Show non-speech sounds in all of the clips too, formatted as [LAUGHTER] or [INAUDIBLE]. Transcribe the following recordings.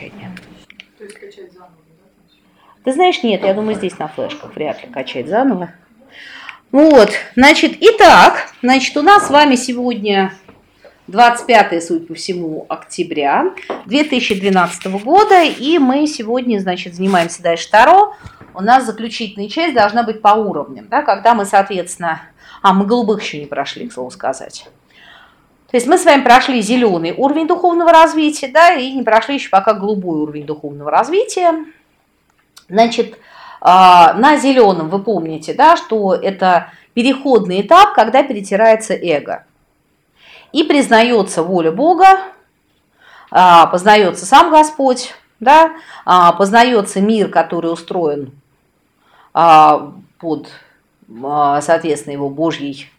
окончания. То есть качать заново, да? Ты знаешь, нет, я думаю, здесь на флешках вряд ли качать заново. Вот, значит, итак, значит, у нас с вами сегодня 25, судя по всему, октября 2012 года, и мы сегодня, значит, занимаемся дальше Таро. У нас заключительная часть должна быть по уровням, да, когда мы, соответственно, а, мы голубых еще не прошли, к слову сказать. То есть мы с вами прошли зеленый уровень духовного развития, да, и не прошли еще пока голубой уровень духовного развития. Значит, а, на зеленом вы помните, да, что это переходный этап, когда перетирается эго. И признается воля Бога, а, познается сам Господь, да, а, познается мир, который устроен под, соответственно, его Божьей,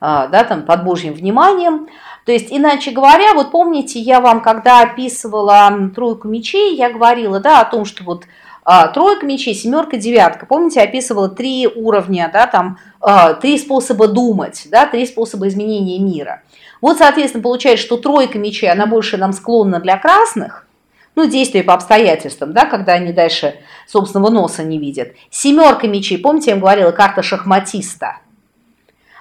да, там, под Божьим вниманием. То есть, иначе говоря, вот помните, я вам, когда описывала тройку мечей, я говорила, да, о том, что вот а, тройка мечей, семерка, девятка. Помните, описывала три уровня, да, там а, три способа думать, да, три способа изменения мира. Вот, соответственно, получается, что тройка мечей, она больше нам склонна для красных, ну, действия по обстоятельствам, да, когда они дальше собственного носа не видят. Семерка мечей, помните, я вам говорила, карта шахматиста,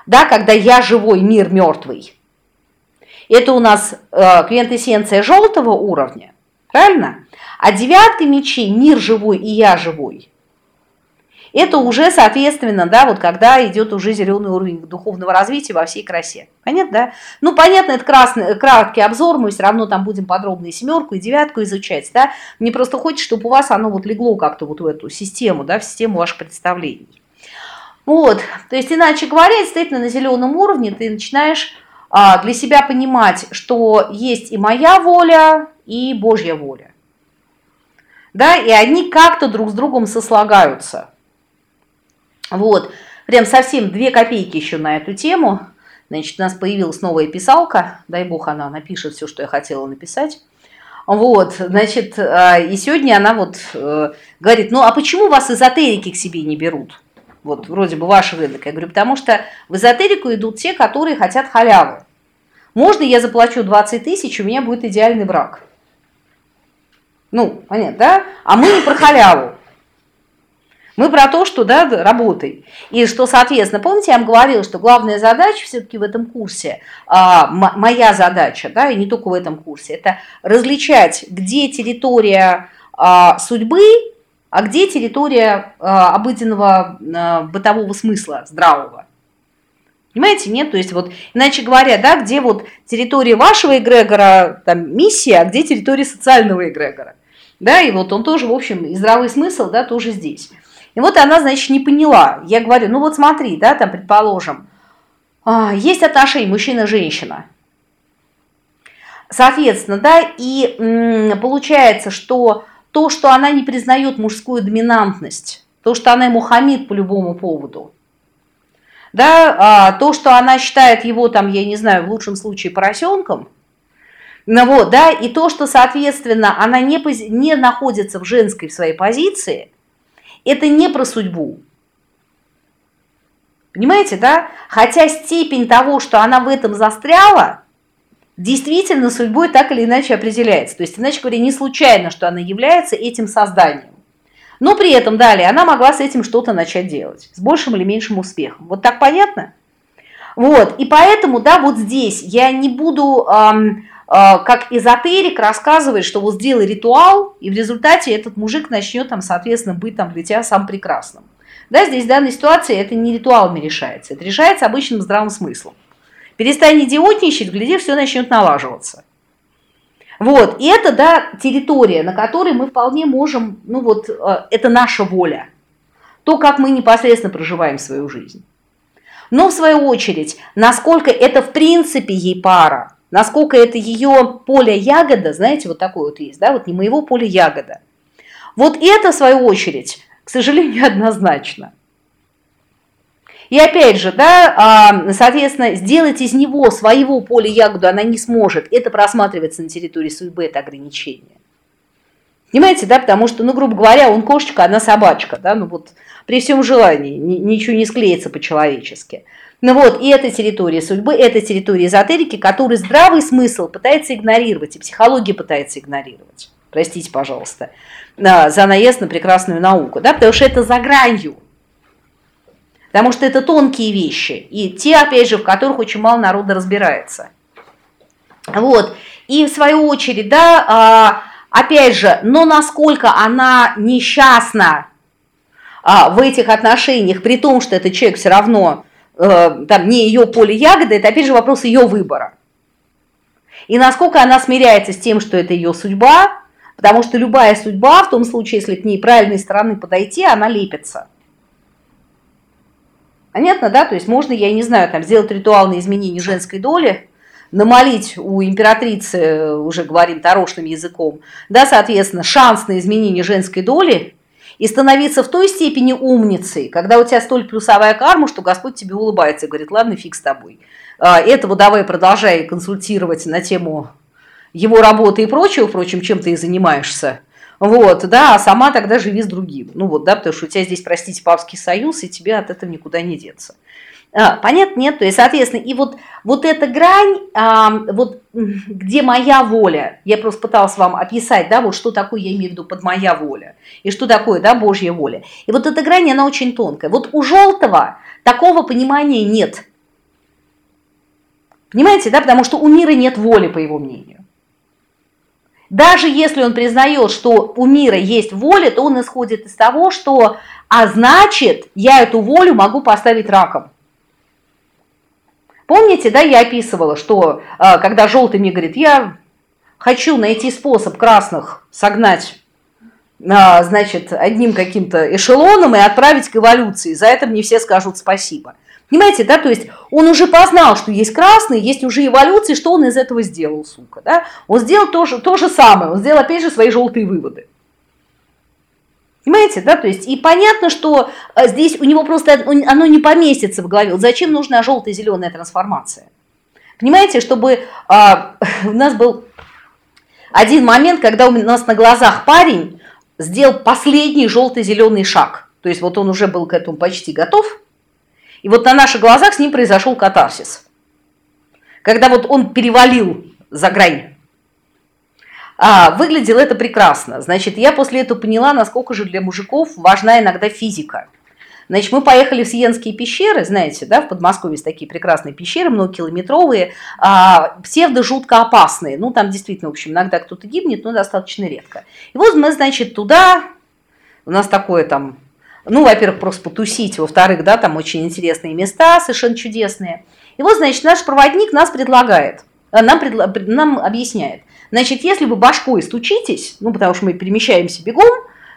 да, когда я живой, мир мертвый. Это у нас э, квинтэссенция желтого уровня, правильно? А девятка мечей, мир живой и я живой, это уже, соответственно, да, вот когда идет уже зеленый уровень духовного развития во всей красе. Понятно, да? Ну, понятно, это красный, краткий обзор, мы все равно там будем подробно и семерку, и девятку изучать, да? Мне просто хочется, чтобы у вас оно вот легло как-то вот в эту систему, да, в систему ваших представлений. Вот, то есть, иначе говоря, действительно, на зеленом уровне ты начинаешь для себя понимать, что есть и моя воля, и Божья воля да, и они как-то друг с другом сослагаются. Вот, прям совсем две копейки еще на эту тему. Значит, у нас появилась новая писалка, дай бог она напишет все, что я хотела написать. Вот, значит, а, и сегодня она вот э, говорит, ну а почему вас эзотерики к себе не берут? Вот, вроде бы ваш рынок. Я говорю, потому что в эзотерику идут те, которые хотят халявы. Можно я заплачу 20 тысяч, у меня будет идеальный брак. Ну, понятно, да? А мы не про халяву. Мы про то, что, да, работай. И что, соответственно, помните, я вам говорила, что главная задача все-таки в этом курсе, а, моя задача, да, и не только в этом курсе, это различать, где территория а, судьбы, а где территория а, обыденного а, бытового смысла, здравого. Понимаете, нет? То есть вот, иначе говоря, да, где вот территория вашего эгрегора, там, миссия, а где территория социального эгрегора. Да, и вот он тоже, в общем, и здравый смысл, да, тоже здесь. И вот она, значит, не поняла. Я говорю, ну вот смотри, да, там, предположим, а, есть отношения мужчина-женщина. Соответственно, да, и получается, что то, что она не признает мужскую доминантность, то, что она ему хамит по любому поводу, да, а, то, что она считает его там, я не знаю, в лучшем случае поросенком, ну вот, да, и то, что, соответственно, она не, не находится в женской в своей позиции, это не про судьбу. Понимаете, да? Хотя степень того, что она в этом застряла, действительно судьбой так или иначе определяется. То есть, иначе говоря, не случайно, что она является этим созданием. Но при этом далее она могла с этим что-то начать делать, с большим или меньшим успехом. Вот так понятно? Вот, и поэтому, да, вот здесь я не буду эм, а, как эзотерик рассказывает, что вот сделай ритуал, и в результате этот мужик начнет там, соответственно, быть там для тебя сам прекрасным. Да, здесь в данной ситуации это не ритуалами решается, это решается обычным здравым смыслом. Перестань идиотничать, гляди, все начнет налаживаться. Вот, и это, да, территория, на которой мы вполне можем, ну вот, а, это наша воля. То, как мы непосредственно проживаем свою жизнь. Но, в свою очередь, насколько это в принципе ей пара, насколько это ее поле ягода, знаете, вот такое вот есть, да, вот не моего поля ягода. Вот это, в свою очередь, к сожалению, [LAUGHS] однозначно. И опять же, да, а, соответственно, сделать из него своего поля ягоду она не сможет. Это просматривается на территории судьбы, это ограничение. Понимаете, да, потому что, ну, грубо говоря, он кошечка, она собачка, да, ну вот при всем желании ничего не склеится по-человечески. Ну вот, и это территория судьбы, это территория эзотерики, который здравый смысл пытается игнорировать, и психология пытается игнорировать. простите, пожалуйста, за наезд на прекрасную науку, да, потому что это за гранью. Потому что это тонкие вещи, и те, опять же, в которых очень мало народа разбирается. Вот, и в свою очередь, да, а, опять же, но насколько она несчастна а, в этих отношениях, при том, что этот человек все равно э, там не ее поле ягоды, это опять же вопрос ее выбора. И насколько она смиряется с тем, что это ее судьба, потому что любая судьба, в том случае, если к ней правильной стороны подойти, она лепится. Понятно, да? То есть можно, я не знаю, там сделать ритуал на изменение женской доли, намолить у императрицы, уже говорим тарошным языком, да, соответственно, шанс на изменение женской доли и становиться в той степени умницей, когда у тебя столь плюсовая карма, что Господь тебе улыбается и говорит, ладно, фиг с тобой. А, этого давай продолжай консультировать на тему его работы и прочего, впрочем, чем ты и занимаешься. Вот, да, а сама тогда живи с другим. Ну вот, да, потому что у тебя здесь, простите, папский союз, и тебе от этого никуда не деться. А, понятно? Нет? То есть, соответственно, и вот, вот эта грань, а, вот [LAUGHS] где моя воля, я просто пыталась вам описать, да, вот что такое, я имею в виду под моя воля, и что такое, да, Божья воля. И вот эта грань, она очень тонкая. Вот у желтого такого понимания нет. Понимаете, да, потому что у мира нет воли, по его мнению. Даже если он признает, что у мира есть воля, то он исходит из того, что, а значит, я эту волю могу поставить раком. Помните, да, я описывала, что а, когда желтый мне говорит, я хочу найти способ красных согнать, а, значит, одним каким-то эшелоном и отправить к эволюции. За это мне все скажут спасибо. Понимаете, да, то есть он уже познал, что есть красный, есть уже эволюции, что он из этого сделал, сука, да? Он сделал то же, то же самое, он сделал опять же свои желтые выводы. Понимаете, да, то есть и понятно, что э, здесь у него просто оно не поместится в голове. Зачем нужна желтая зеленая трансформация? Понимаете, чтобы а, [LAUGHS] у нас был один момент, когда у нас на глазах парень сделал последний желтый-зеленый шаг. То есть вот он уже был к этому почти готов. И вот на наших глазах с ним произошел катарсис. Когда вот он перевалил за грань а, выглядело это прекрасно. Значит, я после этого поняла, насколько же для мужиков важна иногда физика. Значит, мы поехали в Сиенские пещеры, знаете, да, в Подмосковье есть такие прекрасные пещеры, многокилометровые, а, псевдо жутко опасные. Ну, там действительно, в общем, иногда кто-то гибнет, но достаточно редко. И вот мы, значит, туда, у нас такое там, ну, во-первых, просто потусить, во-вторых, да, там очень интересные места, совершенно чудесные. И вот, значит, наш проводник нас предлагает, э, нам, предла, нам объясняет – Значит, если вы башкой стучитесь, ну, потому что мы перемещаемся бегом,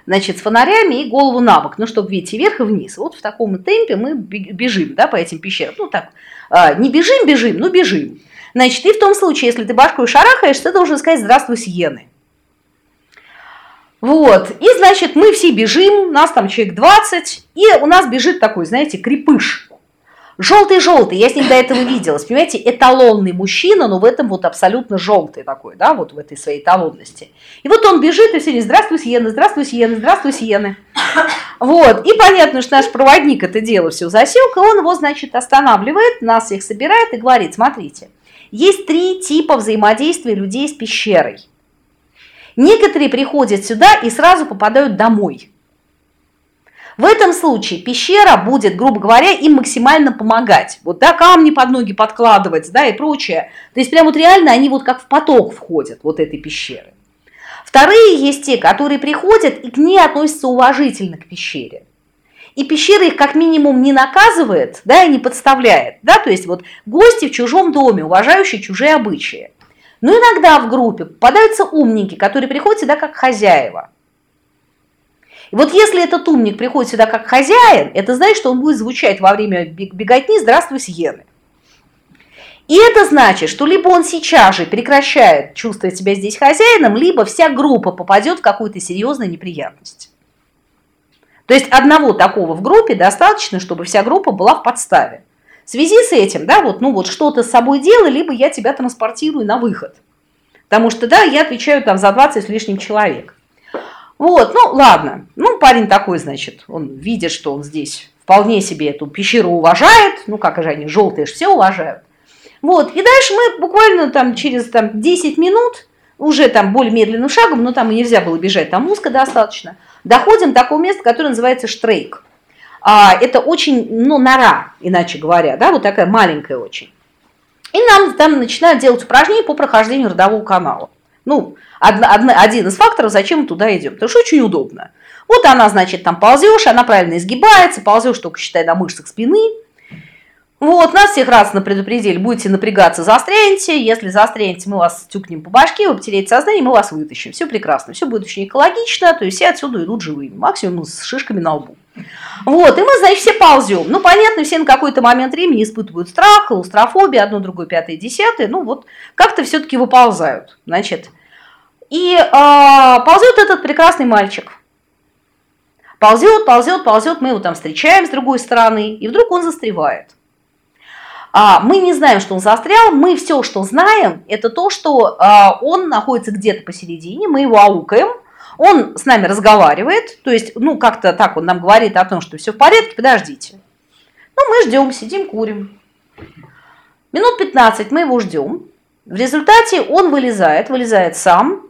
значит, с фонарями и голову на бок, ну, чтобы видеть и вверх, и вниз. Вот в таком темпе мы бежим, да, по этим пещерам. Ну, так, а, не бежим, бежим, ну, бежим. Значит, и в том случае, если ты башкой шарахаешь, ты должен сказать «Здравствуй, Сиены». Вот, и, значит, мы все бежим, нас там человек 20, и у нас бежит такой, знаете, крепыш – Желтый-желтый, я с ним до этого виделась, понимаете, эталонный мужчина, но в этом вот абсолютно желтый такой, да, вот в этой своей эталонности. И вот он бежит и все время, здравствуй, Сиены, здравствуй, Сиены, здравствуй, Сиены. Вот, и понятно, что наш проводник это дело все засек, и он его, значит, останавливает, нас всех собирает и говорит, смотрите, есть три типа взаимодействия людей с пещерой. Некоторые приходят сюда и сразу попадают домой – в этом случае пещера будет, грубо говоря, им максимально помогать. Вот, да, камни под ноги подкладывать, да, и прочее. То есть прям вот реально они вот как в поток входят, вот этой пещеры. Вторые есть те, которые приходят и к ней относятся уважительно к пещере. И пещера их как минимум не наказывает, да, и не подставляет, да, то есть вот гости в чужом доме, уважающие чужие обычаи. Но иногда в группе попадаются умники, которые приходят сюда как хозяева – и вот если этот умник приходит сюда как хозяин, это значит, что он будет звучать во время беготни «Здравствуй, Сиены». И это значит, что либо он сейчас же прекращает чувствовать себя здесь хозяином, либо вся группа попадет в какую-то серьезную неприятность. То есть одного такого в группе достаточно, чтобы вся группа была в подставе. В связи с этим, да, вот, ну вот что-то с собой делай, либо я тебя транспортирую на выход. Потому что, да, я отвечаю там за 20 с лишним человек. Вот, ну ладно. Ну, парень такой, значит, он видит, что он здесь вполне себе эту пещеру уважает. Ну, как же они, желтые же все уважают. Вот, и дальше мы буквально там через там, 10 минут уже там более медленным шагом, но там и нельзя было бежать, там узко достаточно, доходим до такого места, которое называется штрейк. А, это очень, ну, нора, иначе говоря, да, вот такая маленькая очень. И нам там начинают делать упражнения по прохождению родового канала. Ну, одна, одна, один из факторов, зачем мы туда идем, потому что очень удобно. Вот она, значит, там ползешь, она правильно изгибается, ползешь только, считай, на мышцах спины. Вот, нас всех раз на предупредили, будете напрягаться, застрянете. Если застрянете, мы вас тюкнем по башке, вы потеряете сознание, мы вас вытащим. Все прекрасно, все будет очень экологично, то есть все отсюда идут живыми, максимум с шишками на лбу. Вот, и мы, значит, все ползем. Ну, понятно, все на какой-то момент времени испытывают страх, клаустрофобию, одно, другое, пятое, десятое. Ну, вот как-то все-таки выползают. Значит, и э, ползет этот прекрасный мальчик. Ползет, ползет, ползет, мы его там встречаем с другой стороны, и вдруг он застревает. А, мы не знаем, что он застрял, мы все, что знаем, это то, что а, он находится где-то посередине, мы его аукаем, он с нами разговаривает, то есть, ну, как-то так он нам говорит о том, что все в порядке, подождите. Ну, мы ждем, сидим, курим. Минут 15 мы его ждем. В результате он вылезает, вылезает сам,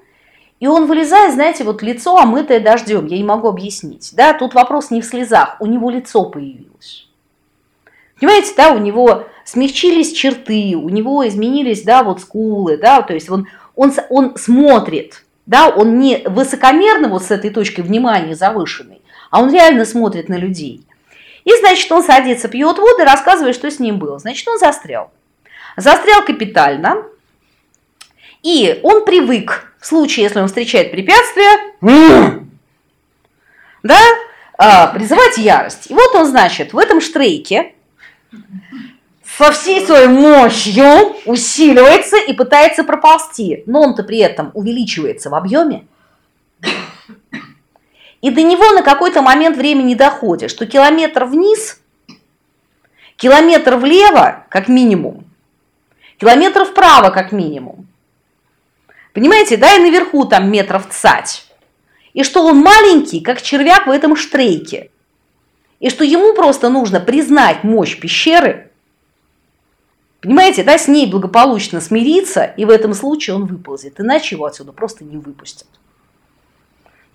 и он вылезает, знаете, вот лицо омытое дождем, я не могу объяснить. Да, тут вопрос не в слезах, у него лицо появилось. Понимаете, да, у него смягчились черты, у него изменились, да, вот скулы, да, то есть он, он, он смотрит, да, он не высокомерно вот с этой точки внимания завышенный, а он реально смотрит на людей. И, значит, он садится, пьет воду рассказывает, что с ним было. Значит, он застрял. Застрял капитально, и он привык в случае, если он встречает препятствие, да, а, призывать ярость. И вот он, значит, в этом штрейке со всей своей мощью усиливается и пытается проползти, но он-то при этом увеличивается в объеме. И до него на какой-то момент времени доходит, что километр вниз, километр влево, как минимум, километр вправо, как минимум. Понимаете, да, и наверху там метров цать. И что он маленький, как червяк в этом штрейке. И что ему просто нужно признать мощь пещеры – Понимаете, да, с ней благополучно смириться, и в этом случае он выползет, иначе его отсюда просто не выпустят.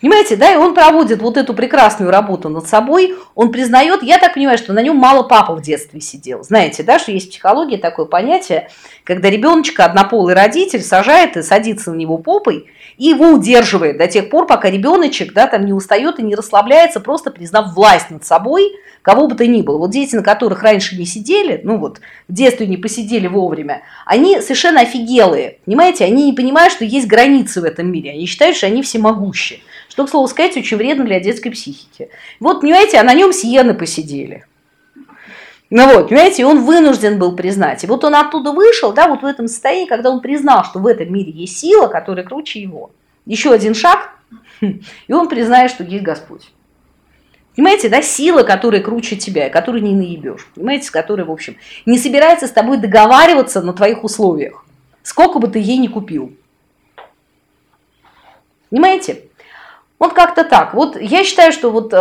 Понимаете, да, и он проводит вот эту прекрасную работу над собой, он признает, я так понимаю, что на нем мало папа в детстве сидел. Знаете, да, что есть в психологии такое понятие, когда ребеночка однополый родитель сажает и садится на него попой, и его удерживает до тех пор, пока ребеночек, да, там не устает и не расслабляется, просто признав власть над собой, кого бы то ни было. Вот дети, на которых раньше не сидели, ну вот в детстве не посидели вовремя, они совершенно офигелые, понимаете, они не понимают, что есть границы в этом мире, они считают, что они всемогущие, что, к слову сказать, очень вредно для детской психики. Вот, понимаете, а на нем сиены посидели. Ну вот, понимаете, он вынужден был признать. И вот он оттуда вышел, да, вот в этом состоянии, когда он признал, что в этом мире есть сила, которая круче его. Еще один шаг, [LAUGHS] и он признает, что есть Господь. Понимаете, да, сила, которая круче тебя, которую не наебешь. Понимаете, с которой, в общем, не собирается с тобой договариваться на твоих условиях. Сколько бы ты ей не купил. Понимаете? Вот как-то так. Вот я считаю, что вот э,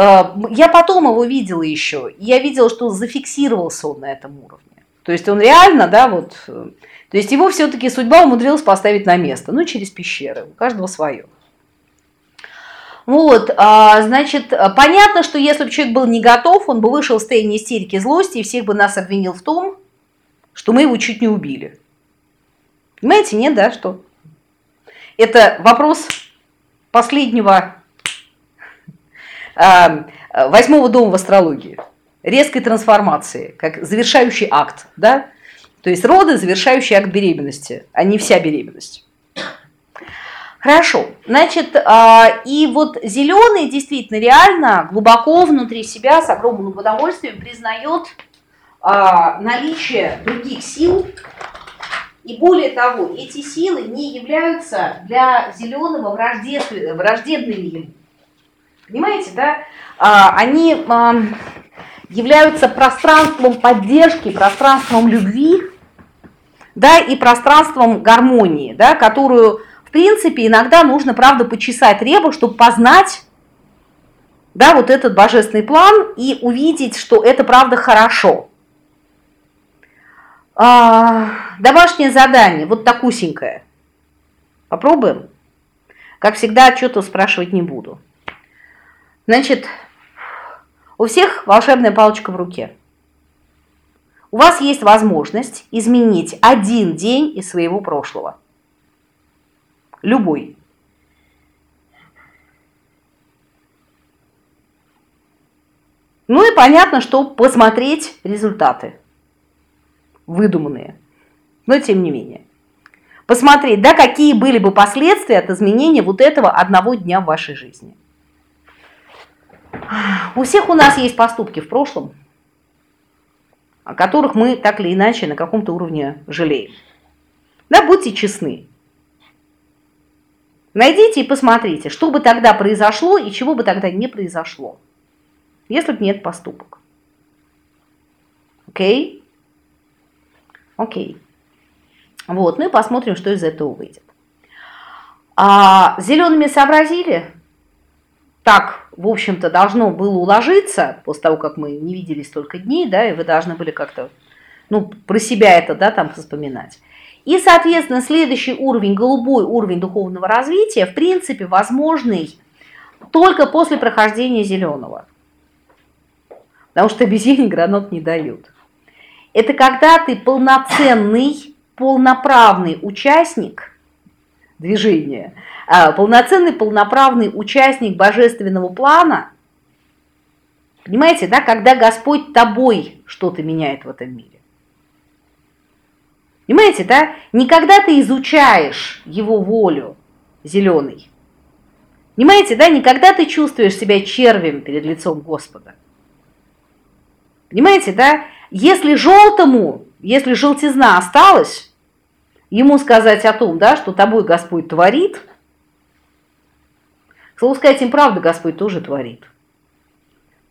я потом его видела еще. Я видела, что зафиксировался он на этом уровне. То есть он реально, да, вот. Э, то есть его все-таки судьба умудрилась поставить на место. Ну, через пещеры. У каждого свое. Вот, а, значит, понятно, что если бы человек был не готов, он бы вышел в состояние истерики злости и всех бы нас обвинил в том, что мы его чуть не убили. Понимаете, нет, да, что? Это вопрос последнего восьмого дома в астрологии. Резкой трансформации, как завершающий акт, да? То есть роды – завершающий акт беременности, а не вся беременность. Хорошо, значит, а, и вот зеленый действительно реально глубоко внутри себя с огромным удовольствием признает а, наличие других сил. И более того, эти силы не являются для зеленого враждебными. Понимаете, да? А, они являются пространством поддержки, пространством любви, да, и пространством гармонии, да, которую принципе, иногда нужно, правда, почесать ребу, чтобы познать да, вот этот божественный план и увидеть, что это, правда, хорошо. А, домашнее задание, вот такусенькое. Попробуем? Как всегда, отчетов спрашивать не буду. Значит, у всех волшебная палочка в руке. У вас есть возможность изменить один день из своего прошлого. Любой. Ну и понятно, что посмотреть результаты. Выдуманные. Но тем не менее. Посмотреть, да, какие были бы последствия от изменения вот этого одного дня в вашей жизни. У всех у нас есть поступки в прошлом, о которых мы так или иначе на каком-то уровне жалеем. Да, будьте честны. Найдите и посмотрите, что бы тогда произошло и чего бы тогда не произошло, если бы нет поступок. Окей? Окей. Вот, ну и посмотрим, что из этого выйдет. А зелеными сообразили? Так, в общем-то, должно было уложиться, после того, как мы не виделись столько дней, да, и вы должны были как-то, ну, про себя это, да, там вспоминать. И, соответственно, следующий уровень, голубой уровень духовного развития, в принципе, возможный только после прохождения зеленого. Потому что обезьяне гранат не дают. Это когда ты полноценный, полноправный участник движения, а, полноценный, полноправный участник божественного плана. Понимаете, да, когда Господь тобой что-то меняет в этом мире. Понимаете, да? Не когда ты изучаешь его волю, зеленый. Понимаете, да? Не когда ты чувствуешь себя червем перед лицом Господа. Понимаете, да? Если желтому, если желтизна осталась, ему сказать о том, да, что тобой Господь творит, к сказать, им правда Господь тоже творит,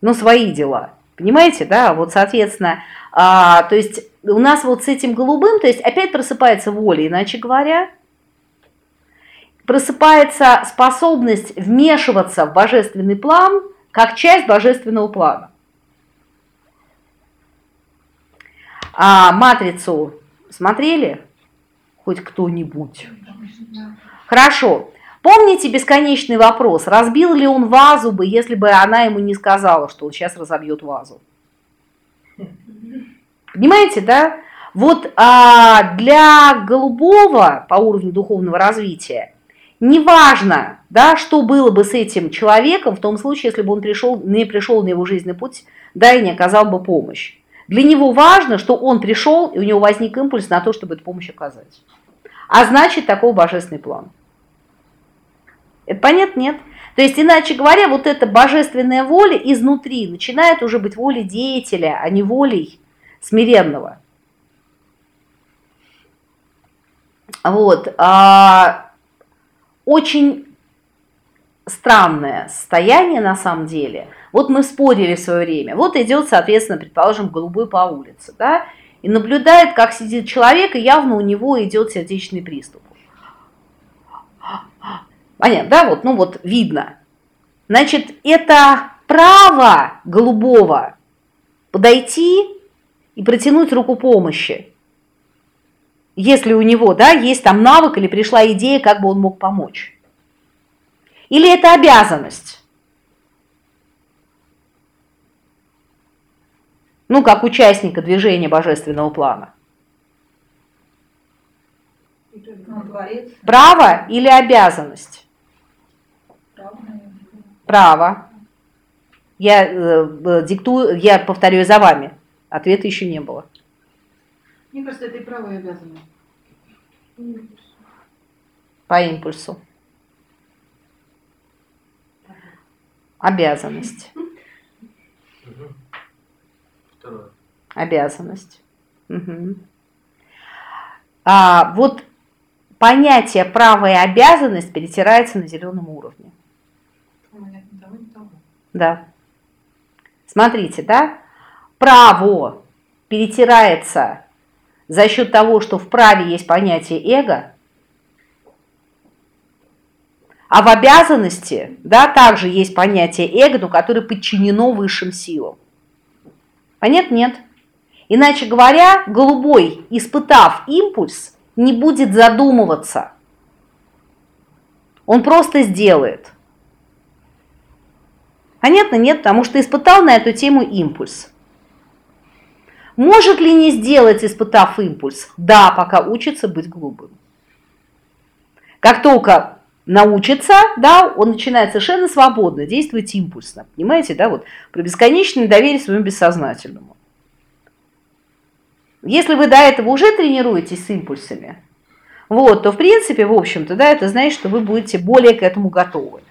но свои дела. Понимаете, да? Вот, соответственно, а, то есть у нас вот с этим голубым, то есть опять просыпается воля, иначе говоря, просыпается способность вмешиваться в божественный план как часть божественного плана. А матрицу смотрели хоть кто-нибудь? Хорошо. Помните бесконечный вопрос, разбил ли он вазу бы, если бы она ему не сказала, что он сейчас разобьет вазу? Понимаете, да? Вот а, для голубого по уровню духовного развития неважно, да, что было бы с этим человеком в том случае, если бы он пришел, не пришел на его жизненный путь, да, и не оказал бы помощь. Для него важно, что он пришел, и у него возник импульс на то, чтобы эту помощь оказать. А значит, такой божественный план. Это понятно? Нет. То есть, иначе говоря, вот эта божественная воля изнутри начинает уже быть волей деятеля, а не волей смиренного. Вот. А, очень странное состояние на самом деле. Вот мы спорили в свое время. Вот идет, соответственно, предположим, голубой по улице, да, и наблюдает, как сидит человек, и явно у него идет сердечный приступ. Понятно, да, вот, ну вот видно. Значит, это право голубого подойти и протянуть руку помощи. Если у него, да, есть там навык или пришла идея, как бы он мог помочь. Или это обязанность. Ну, как участника движения божественного плана. Право или обязанность? Право. Я э, диктую, я повторю за вами. Ответа еще не было. Мне кажется, это и право и обязано. По импульсу. Обязанность. Второе. Обязанность. Угу. А, вот понятие право и обязанность перетирается на зеленом уровне. Да. Смотрите, да? право перетирается за счет того, что в праве есть понятие эго, а в обязанности, да, также есть понятие эго, но которое подчинено высшим силам. Понятно? Нет. Иначе говоря, голубой, испытав импульс, не будет задумываться. Он просто сделает. Понятно? Нет, потому что испытал на эту тему импульс. Может ли не сделать, испытав импульс? Да, пока учится быть глупым. Как только научится, да, он начинает совершенно свободно действовать импульсно. Понимаете, да, вот про бесконечное доверие своему бессознательному. Если вы до этого уже тренируетесь с импульсами, вот, то в принципе, в общем-то, да, это значит, что вы будете более к этому готовы.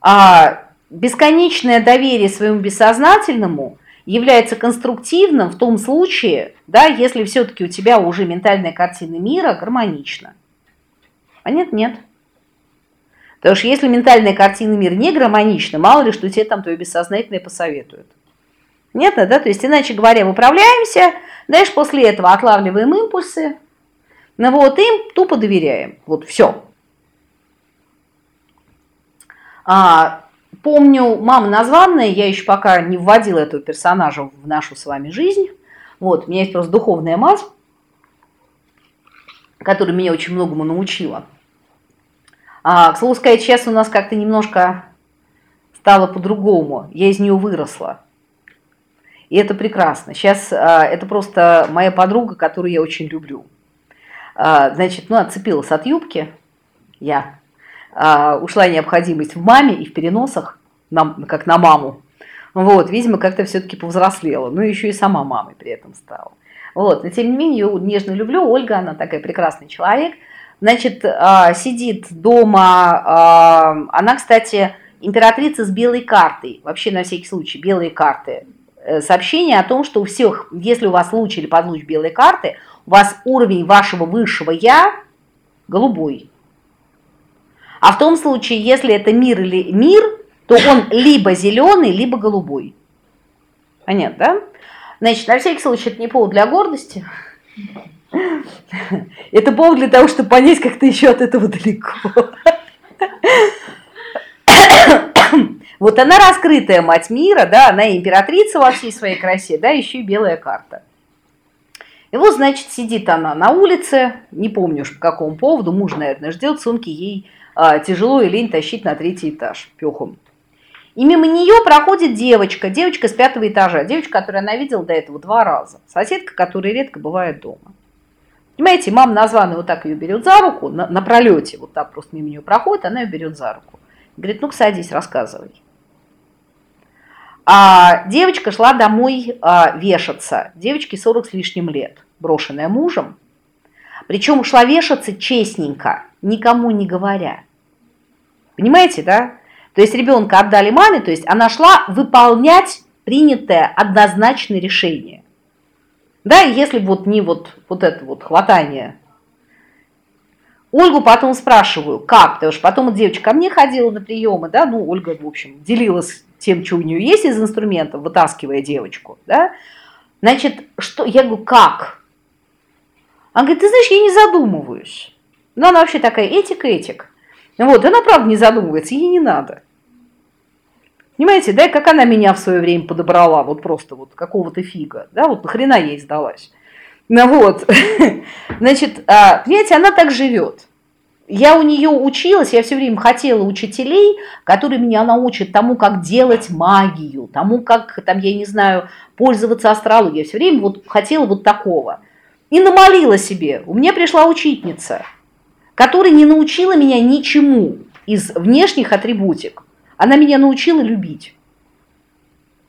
А бесконечное доверие своему бессознательному является конструктивным в том случае, да, если все-таки у тебя уже ментальная картина мира гармонична. А нет, нет. Потому что если ментальная картина мира не гармонична, мало ли, что тебе там твое бессознательное посоветует. Нет, да? То есть, иначе говоря, выправляемся, дальше после этого отлавливаем импульсы, ну вот, им тупо доверяем. Вот все. А, помню, мама названная, я еще пока не вводила этого персонажа в нашу с вами жизнь. Вот, у меня есть просто духовная мать, которая меня очень многому научила. А, к слову сказать, сейчас у нас как-то немножко стало по-другому. Я из нее выросла. И это прекрасно. Сейчас а, это просто моя подруга, которую я очень люблю. А, значит, ну, отцепилась от юбки я ушла необходимость в маме и в переносах, как на маму. Вот, видимо, как-то все-таки повзрослела. Ну, еще и сама мамой при этом стала. Вот, но тем не менее, ее нежно люблю. Ольга, она такая прекрасный человек. Значит, а, сидит дома. А, она, кстати, императрица с белой картой. Вообще, на всякий случай, белые карты. Э, сообщение о том, что у всех, если у вас луч или подлуч белой карты, у вас уровень вашего высшего «я» голубой. А в том случае, если это мир или мир, то он либо зеленый, либо голубой. Понятно, да? Значит, на всякий случай, это не повод для гордости. Это повод для того, чтобы понять, как ты еще от этого далеко. Вот она раскрытая мать мира, да, она императрица во всей своей красе, да, еще и белая карта. И вот, значит, сидит она на улице, не помню уж по какому поводу, муж, наверное, ждет, сумки ей тяжело и лень тащить на третий этаж пехом. И мимо нее проходит девочка, девочка с пятого этажа, девочка, которую она видела до этого два раза, соседка, которая редко бывает дома. Понимаете, мама названная вот так ее берет за руку, на, на пролете, вот так просто мимо нее проходит, она ее берет за руку. Говорит, ну садись, рассказывай. А девочка шла домой а, вешаться, девочке 40 с лишним лет, брошенная мужем. Причем шла вешаться честненько, никому не говоря. Понимаете, да? То есть ребенка отдали маме, то есть она шла выполнять принятое однозначное решение. Да, если вот не вот, вот это вот хватание. Ольгу потом спрашиваю, как, потому что потом девочка ко мне ходила на приемы, да, ну, Ольга, в общем, делилась тем, что у нее есть из инструментов, вытаскивая девочку, да. Значит, что, я говорю, как? Она говорит, ты знаешь, я не задумываюсь. Ну, она вообще такая этик-этик. Вот, она правда не задумывается, ей не надо. Понимаете, да, как она меня в свое время подобрала, вот просто вот какого-то фига, да, вот нахрена ей сдалась. Ну вот, [LAUGHS] значит, а, понимаете, она так живет. Я у нее училась, я все время хотела учителей, которые меня научат тому, как делать магию, тому, как, там, я не знаю, пользоваться астрологией. Я все время вот хотела вот такого. И намолила себе. У меня пришла учительница – которая не научила меня ничему из внешних атрибутик. Она меня научила любить.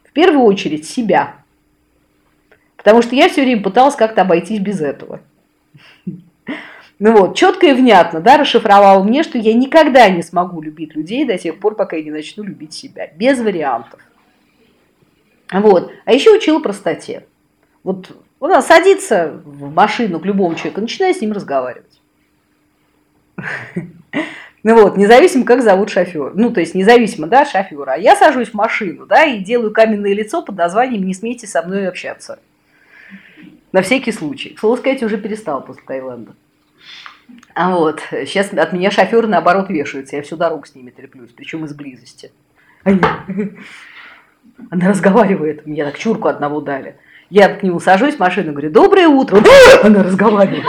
В первую очередь себя. Потому что я все время пыталась как-то обойтись без этого. Ну вот, четко и внятно, да, расшифровала мне, что я никогда не смогу любить людей до тех пор, пока я не начну любить себя. Без вариантов. Вот. А еще учила простоте. Вот она садится в машину к любому человеку, начинает с ним разговаривать. [LAUGHS] Ну вот, независимо, как зовут шофер. Ну, то есть независимо, да, шофера. Я сажусь в машину, да, и делаю каменное лицо под названием «Не смейте со мной общаться». На всякий случай. К слову сказать, уже перестал после Таиланда. А вот, сейчас от меня шоферы наоборот вешаются, я всю дорогу с ними треплюсь, причем из близости. [LAUGHS] Она разговаривает, мне так чурку одного дали. Я к нему сажусь в машину, говорю, доброе утро. [LAUGHS] Она разговаривает.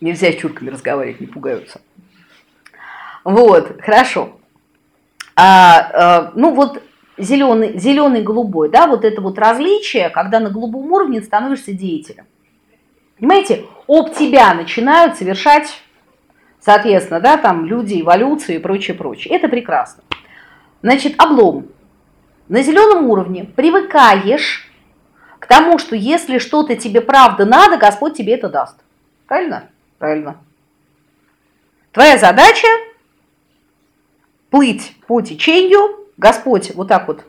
Нельзя с чурками разговаривать, не пугаются. Вот, хорошо. А, а, ну вот зеленый, зеленый, голубой, да, вот это вот различие, когда на голубом уровне становишься деятелем. Понимаете, об тебя начинают совершать, соответственно, да, там люди, эволюции и прочее, прочее. Это прекрасно. Значит, облом. На зеленом уровне привыкаешь к тому, что если что-то тебе правда надо, Господь тебе это даст. Правильно? Правильно. Твоя задача плыть по течению, Господь вот так вот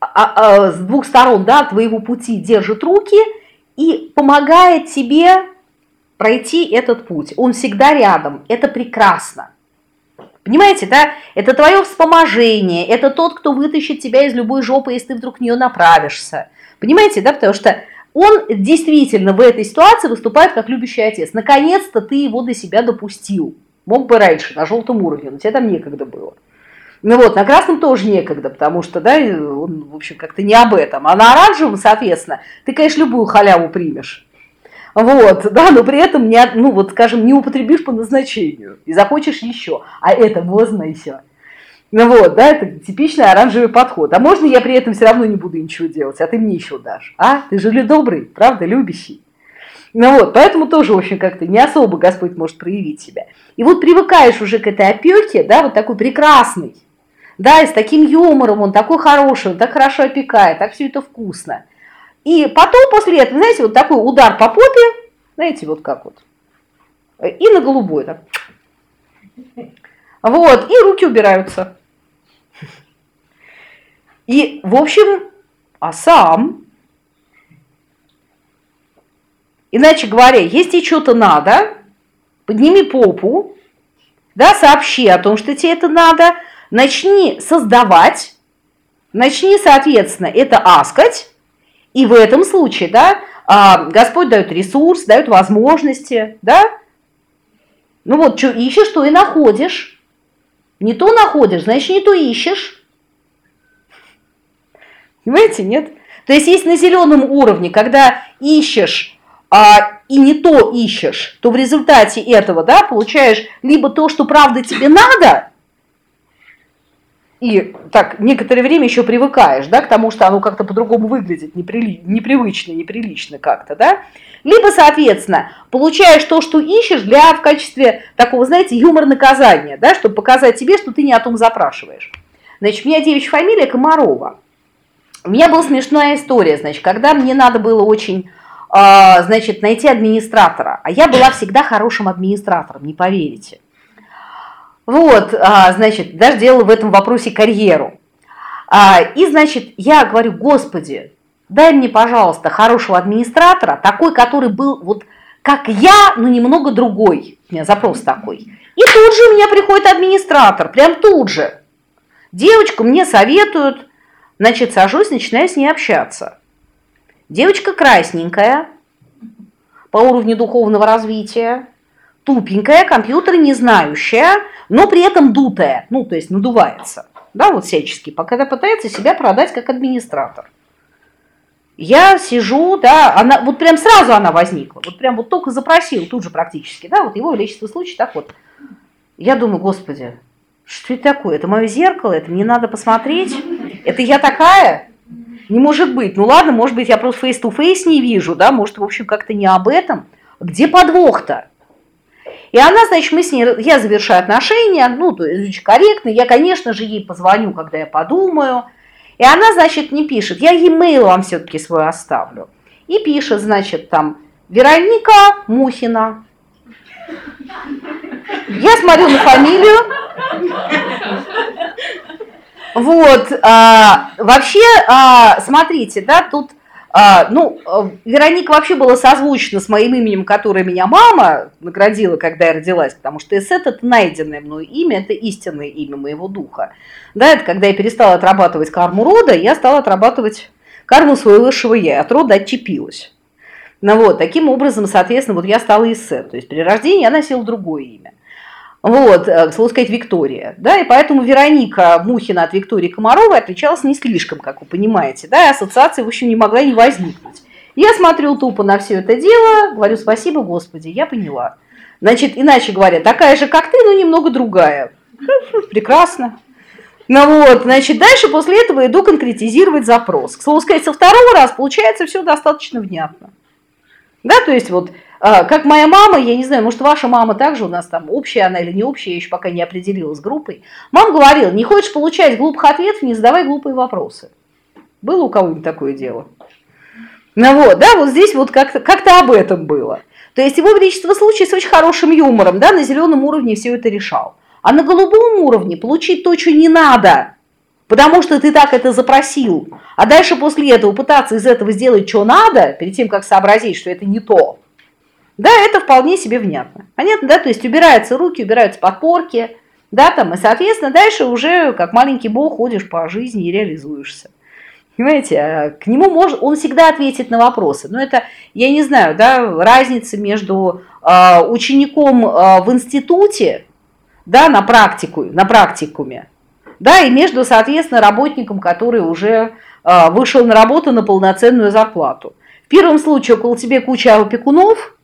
а, а, с двух сторон да, твоего пути держит руки и помогает тебе пройти этот путь. Он всегда рядом. Это прекрасно. Понимаете, да? Это твое вспоможение, это тот, кто вытащит тебя из любой жопы, если ты вдруг в нее направишься. Понимаете, да? Потому что он действительно в этой ситуации выступает как любящий отец. Наконец-то ты его до себя допустил. Мог бы раньше, на желтом уровне, но тебе там некогда было. Ну вот, на красном тоже некогда, потому что, да, он, в общем, как-то не об этом. А на оранжевом, соответственно, ты, конечно, любую халяву примешь. Вот, да, но при этом, не, ну вот, скажем, не употребишь по назначению и захочешь еще, а это можно еще. Ну вот, да, это типичный оранжевый подход. А можно я при этом все равно не буду ничего делать, а ты мне еще дашь? А, ты же добрый, правда, любящий. Ну вот, поэтому тоже, в общем, как-то не особо Господь может проявить себя. И вот привыкаешь уже к этой опеке, да, вот такой прекрасный, да, и с таким юмором, он такой хороший, он так хорошо опекает, так все это вкусно. И потом после этого, знаете, вот такой удар по попе, знаете, вот как вот, и на голубой так. Вот, и руки убираются. И, в общем, а сам, иначе говоря, если что-то надо, подними попу, да, сообщи о том, что тебе это надо, начни создавать, начни, соответственно, это аскать, и в этом случае, да, а, Господь дает ресурс, дает возможности, да, ну вот, что ищешь, то и находишь. Не то находишь, значит, не то ищешь. Понимаете, нет? То есть есть на зеленом уровне, когда ищешь а, и не то ищешь, то в результате этого да, получаешь либо то, что правда тебе надо, и так некоторое время еще привыкаешь да, к тому, что оно как-то по-другому выглядит, неприли... непривычно, неприлично как-то, да, либо, соответственно, получаешь то, что ищешь для в качестве такого, знаете, юмор наказания, да, чтобы показать тебе, что ты не о том запрашиваешь. Значит, у меня девичья фамилия Комарова. У меня была смешная история, значит, когда мне надо было очень, э, значит, найти администратора, а я была всегда хорошим администратором, не поверите. Вот, э, значит, даже делала в этом вопросе карьеру. А, и, значит, я говорю, господи, дай мне, пожалуйста, хорошего администратора, такой, который был вот как я, но немного другой. У меня запрос такой. И тут же у меня приходит администратор, прям тут же. Девочку мне советуют, Значит, сажусь, начинаю с ней общаться. Девочка красненькая, по уровню духовного развития, тупенькая, компьютер не знающая, но при этом дутая, ну, то есть надувается, да, вот всячески, пока пытается себя продать как администратор. Я сижу, да, она, вот прям сразу она возникла, вот прям вот только запросил, тут же практически, да, вот его величество случай так вот. Я думаю, господи, что это такое? Это мое зеркало, это мне надо посмотреть. Это я такая? Не может быть. Ну ладно, может быть, я просто face-to-face не вижу, да, может, в общем, как-то не об этом. Где подвох-то? И она, значит, мы с ней, я завершаю отношения, ну, то есть корректно, я, конечно же, ей позвоню, когда я подумаю. И она, значит, не пишет, я e-mail вам все-таки свой оставлю. И пишет, значит, там, Вероника Мухина. Я смотрю на фамилию. Вот, а, вообще, а, смотрите, да, тут, а, ну, Вероника вообще была созвучна с моим именем, которое меня мама наградила, когда я родилась, потому что Эсет – это найденное мною имя, это истинное имя моего духа. Да, это когда я перестала отрабатывать карму рода, я стала отрабатывать карму своего высшего я, от рода отчепилась. Ну вот, таким образом, соответственно, вот я стала Иссе, то есть при рождении я носила другое имя. Вот, э, слово сказать, Виктория, да, и поэтому Вероника Мухина от Виктории Комаровой отличалась не слишком, как вы понимаете, да, и ассоциации, в общем, не могла не возникнуть. Я смотрю тупо на все это дело, говорю, спасибо, Господи, я поняла. Значит, иначе говоря, такая же, как ты, но немного другая. Прекрасно. Ну вот, значит, дальше после этого иду конкретизировать запрос. К слову сказать, со второго раза получается все достаточно внятно. Да, то есть вот как моя мама, я не знаю, может, ваша мама также у нас там общая она или не общая, я еще пока не определилась с группой. Мама говорила, не хочешь получать глупых ответов, не задавай глупые вопросы. Было у кого-нибудь такое дело? Ну вот, да, вот здесь вот как-то как, -то, об этом было. То есть его величество случай с очень хорошим юмором, да, на зеленом уровне все это решал. А на голубом уровне получить то, что не надо, потому что ты так это запросил, а дальше после этого пытаться из этого сделать, что надо, перед тем, как сообразить, что это не то, да, это вполне себе внятно. Понятно, да? То есть убираются руки, убираются подпорки, да, там, и, соответственно, дальше уже как маленький бог ходишь по жизни и реализуешься. Понимаете, а к нему может, он всегда ответит на вопросы. Но это, я не знаю, да, разница между э, учеником э, в институте, да, на практику, на практикуме, да, и между, соответственно, работником, который уже э, вышел на работу на полноценную зарплату. В первом случае около тебя куча опекунов,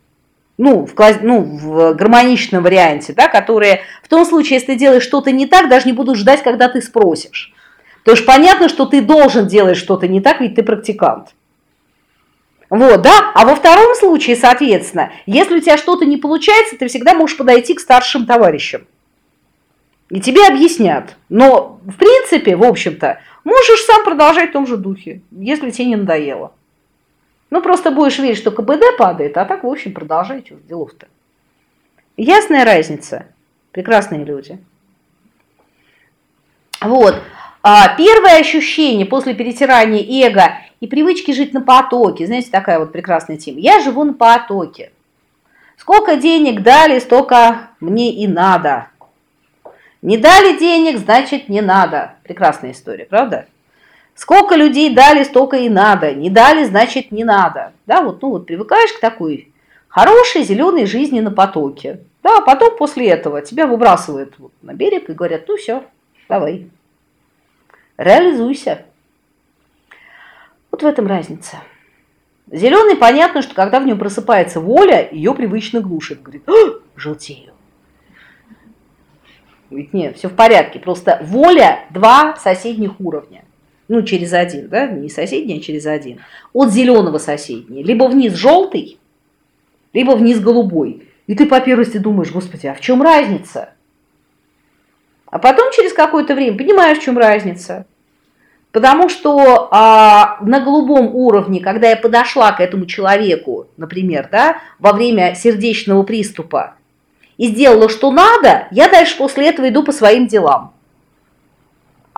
ну, в, ну, в гармоничном варианте, да, которые в том случае, если ты делаешь что-то не так, даже не будут ждать, когда ты спросишь. То есть понятно, что ты должен делать что-то не так, ведь ты практикант. Вот, да? А во втором случае, соответственно, если у тебя что-то не получается, ты всегда можешь подойти к старшим товарищам. И тебе объяснят. Но, в принципе, в общем-то, можешь сам продолжать в том же духе, если тебе не надоело. Ну, просто будешь верить, что КПД падает, а так, в общем, продолжайте делов-то. Ясная разница. Прекрасные люди. Вот. А первое ощущение после перетирания эго и привычки жить на потоке. Знаете, такая вот прекрасная тема. Я живу на потоке. Сколько денег дали, столько мне и надо. Не дали денег, значит не надо. Прекрасная история, правда? Сколько людей дали, столько и надо. Не дали, значит, не надо. Да, вот, ну вот привыкаешь к такой хорошей зеленой жизни на потоке. Да, а потом после этого тебя выбрасывают вот на берег и говорят, ну все, давай, реализуйся. Вот в этом разница. Зеленый, понятно, что когда в нем просыпается воля, ее привычно глушит. Говорит, желтею. Ведь нет, все в порядке. Просто воля два соседних уровня ну, через один, да, не соседний, а через один, от зеленого соседней, либо вниз желтый, либо вниз голубой. И ты по первости думаешь, господи, а в чем разница? А потом через какое-то время понимаешь, в чем разница. Потому что а, на голубом уровне, когда я подошла к этому человеку, например, да, во время сердечного приступа, и сделала, что надо, я дальше после этого иду по своим делам.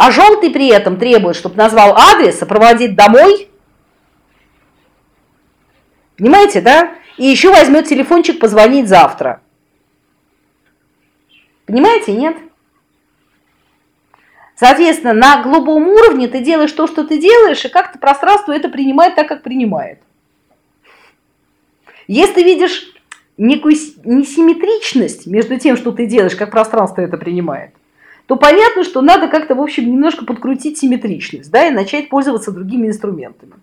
А желтый при этом требует, чтобы назвал адрес, сопроводить домой. Понимаете, да? И еще возьмет телефончик позвонить завтра. Понимаете, нет? Соответственно, на голубом уровне ты делаешь то, что ты делаешь, и как-то пространство это принимает так, как принимает. Если ты видишь некую несимметричность между тем, что ты делаешь, как пространство это принимает, то понятно, что надо как-то, в общем, немножко подкрутить симметричность, да, и начать пользоваться другими инструментами.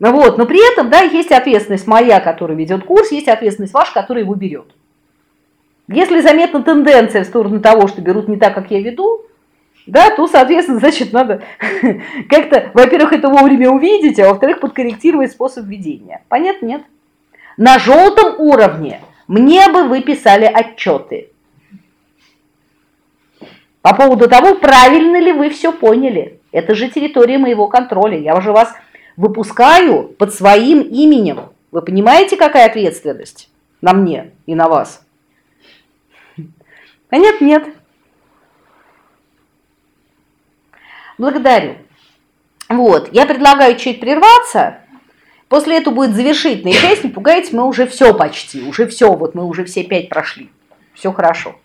Ну вот, но при этом, да, есть ответственность моя, которая ведет курс, есть ответственность ваша, которая его берет. Если заметна тенденция в сторону того, что берут не так, как я веду, да, то, соответственно, значит, надо [LAUGHS] как-то, во-первых, это вовремя увидеть, а во-вторых, подкорректировать способ ведения. Понятно, нет? На желтом уровне мне бы вы писали отчеты по поводу того, правильно ли вы все поняли. Это же территория моего контроля. Я уже вас выпускаю под своим именем. Вы понимаете, какая ответственность на мне и на вас? А нет, нет. Благодарю. Вот, я предлагаю чуть прерваться. После этого будет завершительная часть. Не пугайте, мы уже все почти, уже все, вот мы уже все пять прошли. Все хорошо.